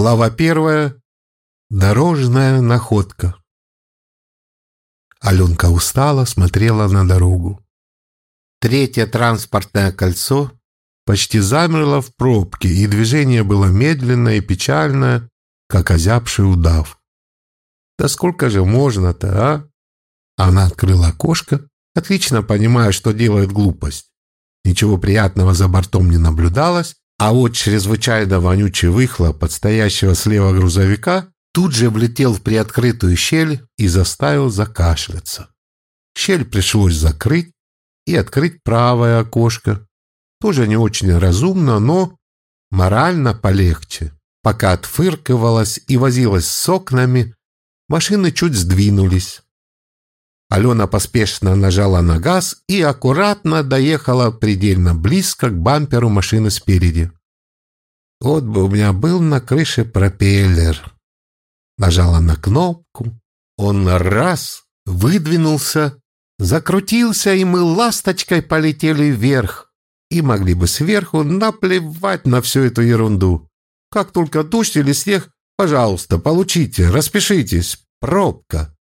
Глава первая. Дорожная находка. Аленка устала, смотрела на дорогу. Третье транспортное кольцо почти замерло в пробке, и движение было медленное и печальное, как озябший удав. Да сколько же можно-то, а? Она открыла окошко, отлично понимая, что делает глупость. Ничего приятного за бортом не наблюдалось, а вот чрезвычайно вонючий выхлоп от стоящего слева грузовика тут же влетел в приоткрытую щель и заставил закашляться. Щель пришлось закрыть и открыть правое окошко. Тоже не очень разумно, но морально полегче. Пока отфыркивалась и возилась с окнами, машины чуть сдвинулись. Алена поспешно нажала на газ и аккуратно доехала предельно близко к бамперу машины спереди. Вот бы у меня был на крыше пропеллер. Нажала на кнопку. Он раз выдвинулся, закрутился, и мы ласточкой полетели вверх. И могли бы сверху наплевать на всю эту ерунду. Как только дождь или снег, пожалуйста, получите, распишитесь. Пробка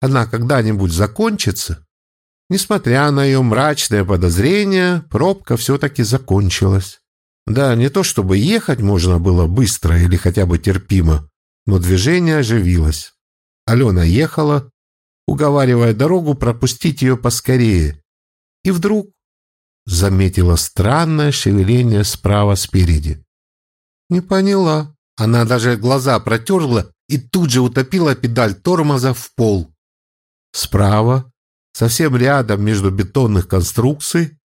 она когда-нибудь закончится? Несмотря на ее мрачное подозрение, пробка все-таки закончилась. Да, не то чтобы ехать можно было быстро или хотя бы терпимо, но движение оживилось. Алена ехала, уговаривая дорогу пропустить ее поскорее. И вдруг заметила странное шевеление справа спереди. Не поняла. Она даже глаза протерла и тут же утопила педаль тормоза в пол. Справа, совсем рядом между бетонных конструкций,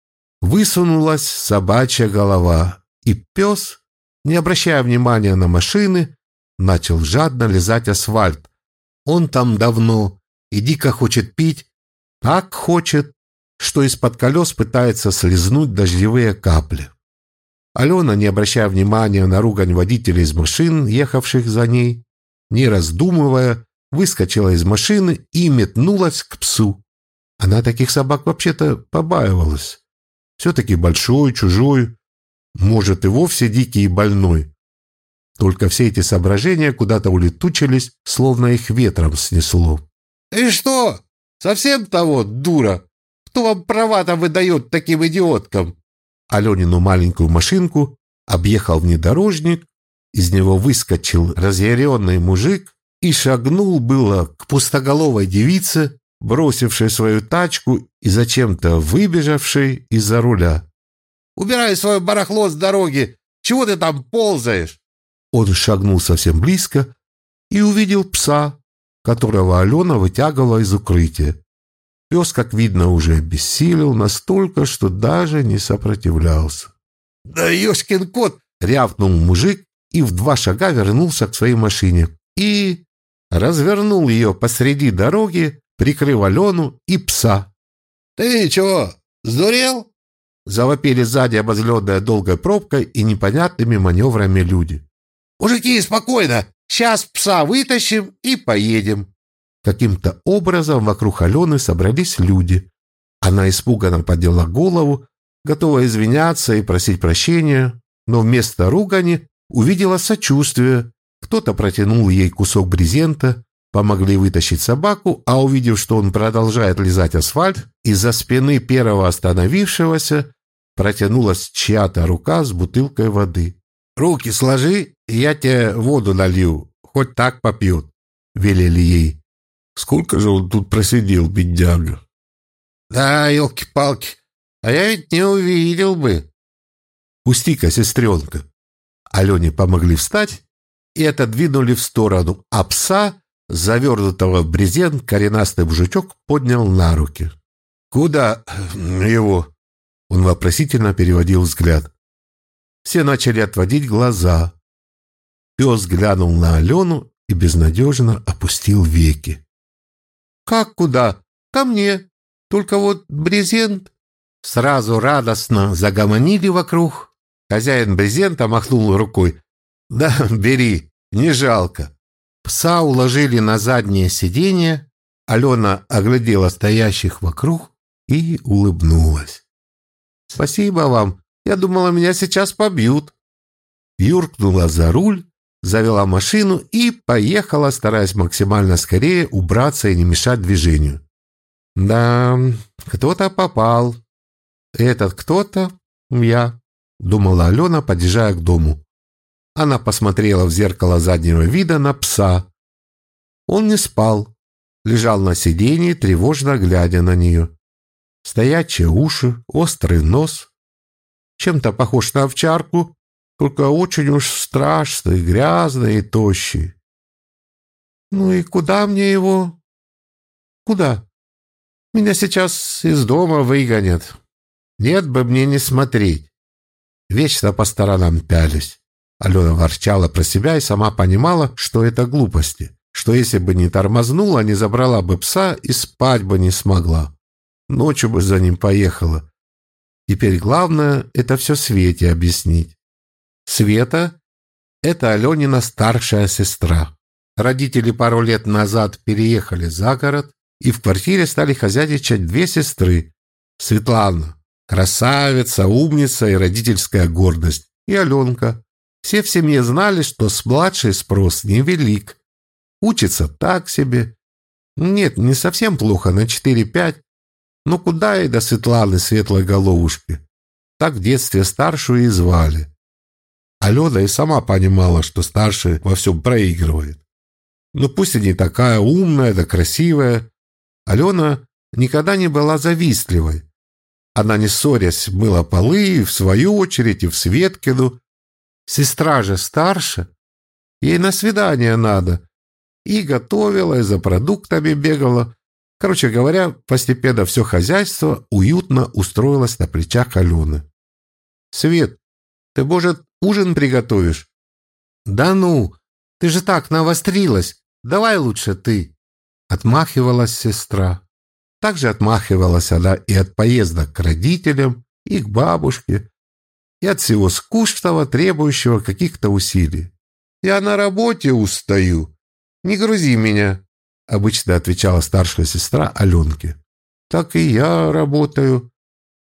высунулась собачья голова, и пес, не обращая внимания на машины, начал жадно лизать асфальт. Он там давно и дико хочет пить, так хочет, что из-под колес пытается слезнуть дождевые капли. Алена, не обращая внимания на ругань водителей из машин, ехавших за ней, не раздумывая, выскочила из машины и метнулась к псу. Она таких собак вообще-то побаивалась. Все-таки большой, чужой, может и вовсе дикий и больной. Только все эти соображения куда-то улетучились, словно их ветром снесло. «И что? Совсем того, дура? Кто вам права-то выдает таким идиоткам?» Аленину маленькую машинку объехал внедорожник, из него выскочил разъяренный мужик и шагнул было к пустоголовой девице, бросившей свою тачку и зачем-то выбежавшей из-за руля. «Убирай свое барахло с дороги! Чего ты там ползаешь?» Он шагнул совсем близко и увидел пса, которого Алена вытягивала из укрытия. Пес, как видно, уже обессилел настолько, что даже не сопротивлялся. «Да ешкин кот!» — рявкнул мужик и в два шага вернулся к своей машине. И развернул ее посреди дороги, прикрыв Алену и пса. «Ты чего, сдурел?» Завопили сзади обозленная долгой пробкой и непонятными маневрами люди. «Мужики, спокойно! Сейчас пса вытащим и поедем!» Каким-то образом вокруг Алены собрались люди. Она испуганно подняла голову, готова извиняться и просить прощения, но вместо ругани увидела сочувствие кто-то протянул ей кусок брезента, помогли вытащить собаку, а увидев, что он продолжает лизать асфальт, из-за спины первого остановившегося протянулась чья-то рука с бутылкой воды. «Руки сложи, и я тебе воду налью, хоть так попьют», — велели ей. Сколько же он тут просидел, бедняга? «Да, елки-палки, а я ведь не увидел бы». «Пусти-ка, сестренка». Алене помогли встать, и отодвинули в сторону, а пса, завернутого в брезент, коренастый мужичок поднял на руки. «Куда его?» Он вопросительно переводил взгляд. Все начали отводить глаза. Пес глянул на Алену и безнадежно опустил веки. «Как куда? Ко мне. Только вот брезент». Сразу радостно загомонили вокруг. Хозяин брезента махнул рукой. «Да, бери, не жалко». Пса уложили на заднее сиденье, Алена оглядела стоящих вокруг и улыбнулась. «Спасибо вам. Я думала, меня сейчас побьют». Юркнула за руль завела машину и поехала, стараясь максимально скорее убраться и не мешать движению. «Да, кто-то попал. Этот кто-то — я», — думала Алена, подъезжая к дому. Она посмотрела в зеркало заднего вида на пса. Он не спал, лежал на сиденье, тревожно глядя на нее. Стоячие уши, острый нос. Чем-то похож на овчарку, только очень уж страшный, грязный и тощий. «Ну и куда мне его?» «Куда?» «Меня сейчас из дома выгонят. Нет бы мне не смотреть. Вечно по сторонам пялись». Алена ворчала про себя и сама понимала, что это глупости, что если бы не тормознула, не забрала бы пса и спать бы не смогла. Ночью бы за ним поехала. Теперь главное – это все Свете объяснить. Света – это Аленина старшая сестра. Родители пару лет назад переехали за город, и в квартире стали хозяйничать две сестры. Светлана – красавица, умница и родительская гордость, и Аленка. Все в семье знали, что с младшей спрос невелик. Учится так себе. Нет, не совсем плохо, на 4-5. Но куда и до Светланы светлой головушки. Так в детстве старшую и звали. Алена и сама понимала, что старший во всем проигрывает. Но пусть и не такая умная да красивая, Алена никогда не была завистливой. Она, не ссорясь, мыла полы и в свою очередь и в Светкину. Сестра же старше, ей на свидание надо. И готовила, и за продуктами бегала. Короче говоря, постепенно все хозяйство уютно устроилось на плечах Алены. «Свет, ты, может, ужин приготовишь?» «Да ну, ты же так навострилась. Давай лучше ты!» Отмахивалась сестра. Также отмахивалась она и от поездок к родителям, и к бабушке, и от всего скучного, требующего каких-то усилий. «Я на работе устаю. Не грузи меня», — обычно отвечала старшая сестра Аленке. «Так и я работаю»,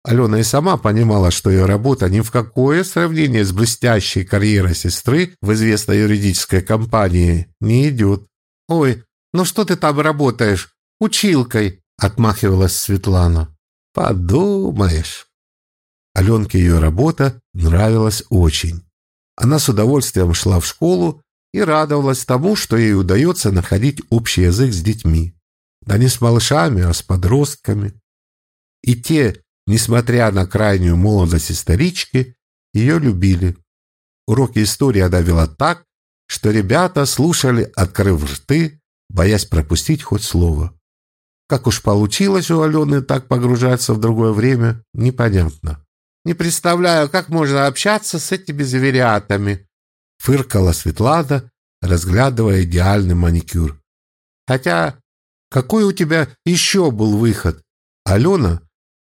Алена и сама понимала, что ее работа ни в какое сравнение с блестящей карьерой сестры в известной юридической компании не идет. «Ой, ну что ты там работаешь? Училкой!» – отмахивалась Светлана. «Подумаешь!» Аленке ее работа нравилась очень. Она с удовольствием шла в школу и радовалась тому, что ей удается находить общий язык с детьми. Да не с малышами, а с подростками. И те, Несмотря на крайнюю молодость исторички, ее любили. Уроки истории она вела так, что ребята слушали, открыв рты, боясь пропустить хоть слово. Как уж получилось у Алены так погружаться в другое время, непонятно. «Не представляю, как можно общаться с этими зверятами», фыркала Светлана, разглядывая идеальный маникюр. «Хотя, какой у тебя еще был выход?» Алена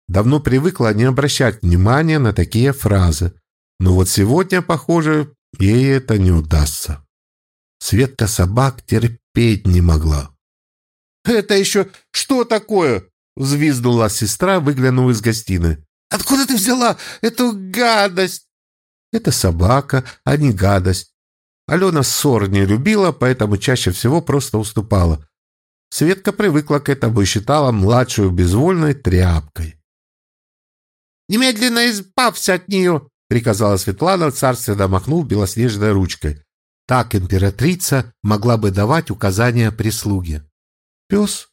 давно привыкла не обращать внимания на такие фразы. Но вот сегодня, похоже, ей это не удастся. Светка собак терпеть не могла. «Это еще что такое?» — взвизгнула сестра, выглянув из гостиной. «Откуда ты взяла эту гадость?» «Это собака, а не гадость. Алена ссор не любила, поэтому чаще всего просто уступала. Светка привыкла к этому и считала младшую безвольной тряпкой. Немедленно избавься от нее!» — приказала Светлана, царственно махнул белоснежной ручкой. Так императрица могла бы давать указания прислуге. Пес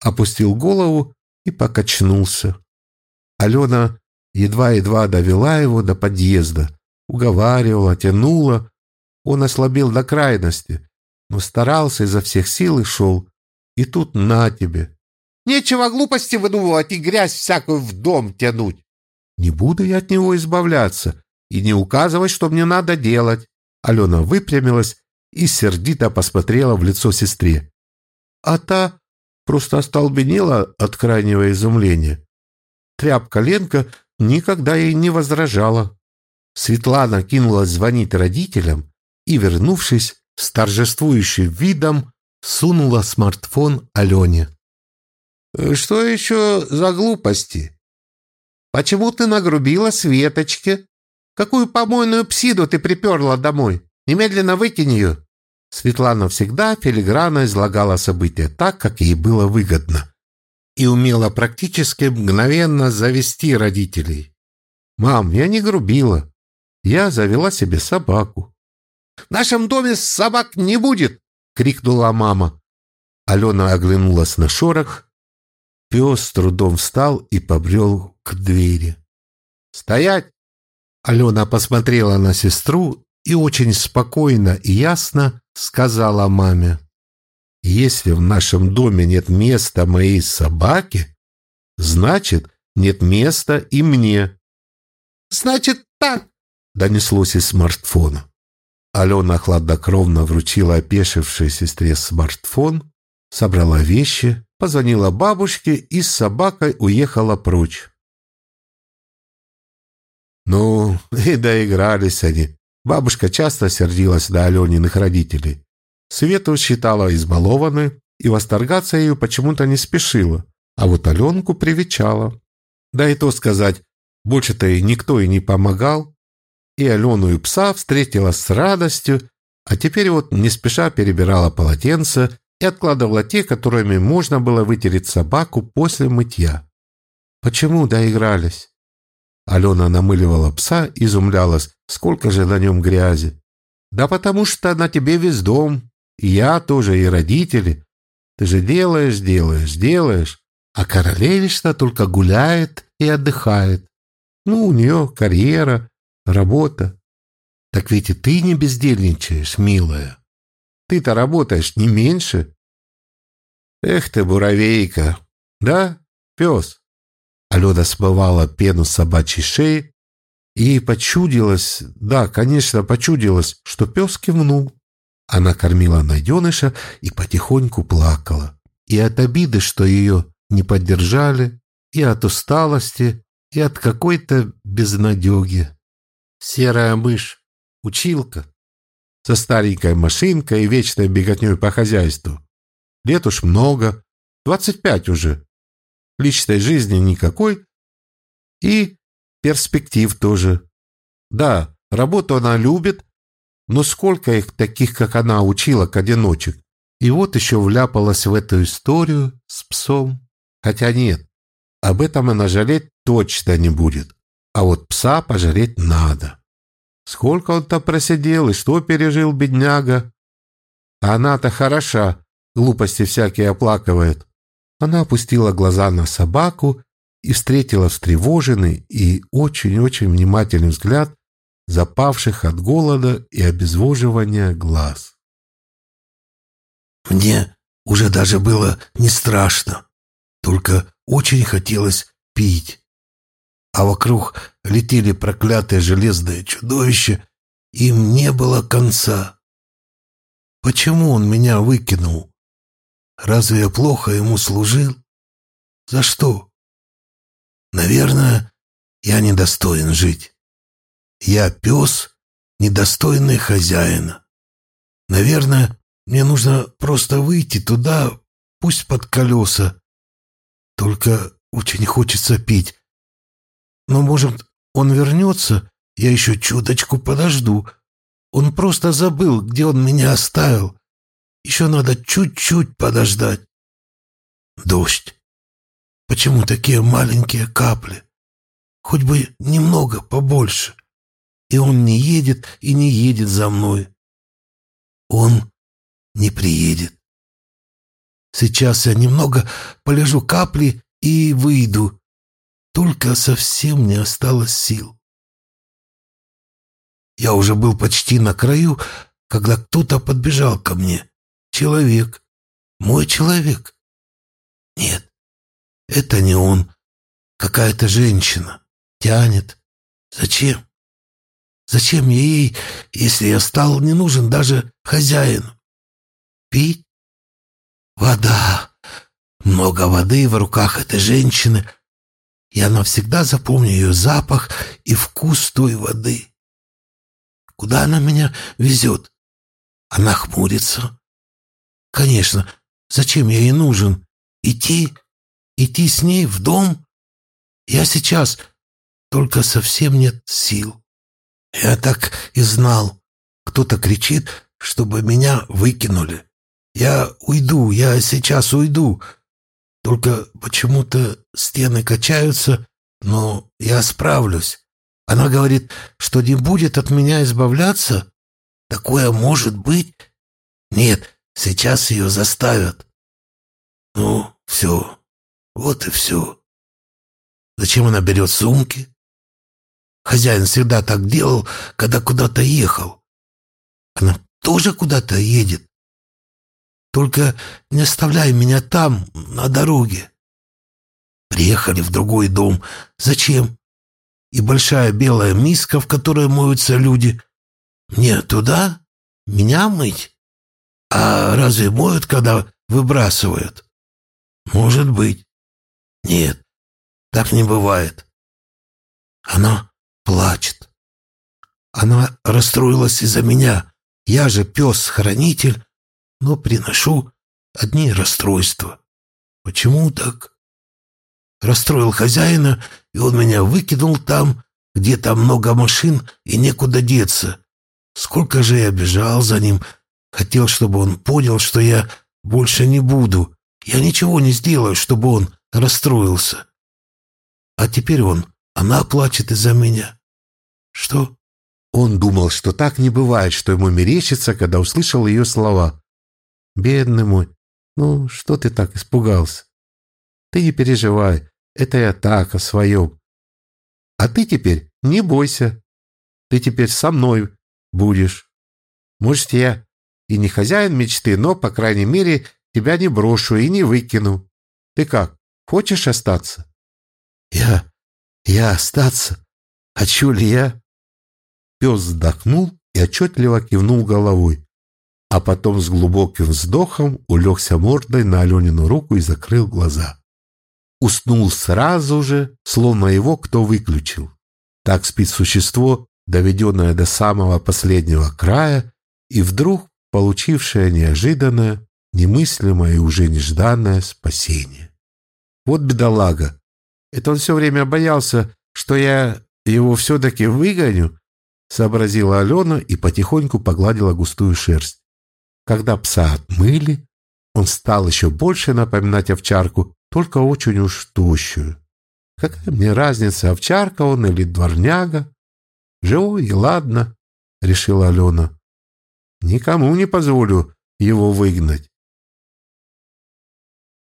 опустил голову и покачнулся. Алена едва-едва довела его до подъезда, уговаривала, тянула. Он ослабел до крайности, но старался изо всех сил и шел. И тут на тебе. Нечего глупости выдумывать и грязь всякую в дом тянуть. Не буду я от него избавляться и не указывать, что мне надо делать. Алена выпрямилась и сердито посмотрела в лицо сестре. А та просто остолбенела от крайнего изумления. Тряпка Ленка никогда ей не возражала. Светлана кинулась звонить родителям и, вернувшись, с торжествующим видом сунула смартфон Алене. «Что еще за глупости?» Почему ты нагрубила Светочке? Какую помойную псиду ты приперла домой? Немедленно выкинь ее!» Светлана всегда филигранно излагала события так, как ей было выгодно, и умела практически мгновенно завести родителей. «Мам, я не грубила. Я завела себе собаку». «В нашем доме собак не будет!» — крикнула мама. Алена оглянулась на шорох. Пес с трудом встал и побрел к двери. «Стоять!» Алена посмотрела на сестру и очень спокойно и ясно сказала маме. «Если в нашем доме нет места моей собаке, значит, нет места и мне». «Значит так!» — донеслось из смартфона. Алена хладнокровно вручила опешившей сестре смартфон, собрала вещи, позвонила бабушке и с собакой уехала прочь. Ну, и доигрались они. Бабушка часто сердилась на Алениных родителей. Свету считала избалованной и восторгаться ею почему-то не спешила, а вот Аленку привечала. Да и то сказать, больше-то и никто и не помогал. И Алену и пса встретила с радостью, а теперь вот не спеша перебирала полотенце и откладывала те, которыми можно было вытереть собаку после мытья. Почему доигрались? Алена намыливала пса, изумлялась, сколько же на нем грязи. Да потому что на тебе весь дом, и я тоже, и родители. Ты же делаешь, делаешь, делаешь, а королевишна только гуляет и отдыхает. Ну, у нее карьера, работа. Так ведь и ты не бездельничаешь, милая. Ты-то работаешь не меньше. Эх ты, буровейка, да, пес? Алена смывала пену с собачьей шеи, и ей почудилось, да, конечно, почудилось, что пес кивнул. Она кормила найденыша и потихоньку плакала. И от обиды, что ее не поддержали, и от усталости, и от какой-то безнадеги. Серая мышь, училка, со старенькой машинкой и вечной беготней по хозяйству. Лет уж много, двадцать пять уже, личной жизни никакой и перспектив тоже. Да, работу она любит, но сколько их таких, как она, учила к одиночек. И вот еще вляпалась в эту историю с псом. Хотя нет, об этом она жалеть точно не будет. А вот пса пожалеть надо. Сколько он там просидел и что пережил бедняга. Она-то хороша, глупости всякие оплакивает. Она опустила глаза на собаку и встретила встревоженный и очень-очень внимательный взгляд запавших от голода и обезвоживания глаз. Мне уже даже было не страшно, только очень хотелось пить. А вокруг летели проклятые железные чудовища, им не было конца. Почему он меня выкинул? Разве я плохо ему служил? За что? Наверное, я недостоин жить. Я пес, недостойный хозяина. Наверное, мне нужно просто выйти туда, пусть под колеса. Только очень хочется пить. Но, может, он вернется, я еще чуточку подожду. Он просто забыл, где он меня оставил. Еще надо чуть-чуть подождать. Дождь. Почему такие маленькие капли? Хоть бы немного побольше. И он не едет и не едет за мной. Он не приедет. Сейчас я немного полежу капли и выйду. Только совсем не осталось сил. Я уже был почти на краю, когда кто-то подбежал ко мне. Человек. Мой человек. Нет, это не он. Какая-то женщина. Тянет. Зачем? Зачем я ей, если я стал не нужен даже хозяину? Пить? Вода. Много воды в руках этой женщины. Я навсегда запомню ее запах и вкус той воды. Куда она меня везет? Она хмурится, Конечно, зачем я ей нужен? Идти? Идти с ней в дом? Я сейчас, только совсем нет сил. Я так и знал. кто-то кричит, чтобы меня выкинули. Я уйду, я сейчас уйду. Только почему-то стены качаются, но я справлюсь. Она говорит, что не будет от меня избавляться. Такое может быть? Нет, сейчас ее заставят. Ну, все. Вот и все. Зачем она берет сумки? Хозяин всегда так делал, когда куда-то ехал. Она тоже куда-то едет. Только не оставляй меня там, на дороге. Приехали в другой дом. Зачем? И большая белая миска, в которой моются люди. Мне туда? Меня мыть? А разве моют, когда выбрасывают? Может быть. Нет, так не бывает. Она плачет. Она расстроилась из-за меня. Я же пес-хранитель, но приношу одни расстройства. Почему так? Расстроил хозяина, и он меня выкинул там, где там много машин и некуда деться. Сколько же я бежал за ним, хотел, чтобы он понял, что я больше не буду. Я ничего не сделаю, чтобы он расстроился. А теперь он, она плачет из-за меня. Что? Он думал, что так не бывает, что ему мерещится, когда услышал ее слова. Бедный мой, ну что ты так испугался? Ты не переживай, это я так о своем. А ты теперь не бойся. Ты теперь со мной будешь. Может, я и не хозяин мечты, но, по крайней мере, тебя не брошу и не выкину. Ты как, хочешь остаться? Я... я остаться? Хочу ли я? Пес вздохнул и отчетливо кивнул головой а потом с глубоким вздохом улегся мордой на Аленину руку и закрыл глаза. Уснул сразу же, словно его кто выключил. Так спит существо, доведенное до самого последнего края, и вдруг получившее неожиданное, немыслимое и уже нежданное спасение. Вот бедолага. Это он все время боялся, что я его все-таки выгоню, сообразила Алена и потихоньку погладила густую шерсть. Когда пса отмыли, он стал еще больше напоминать овчарку, только очень уж тощую. Какая мне разница, овчарка он или дворняга? Живой и ладно, решила Алена. Никому не позволю его выгнать.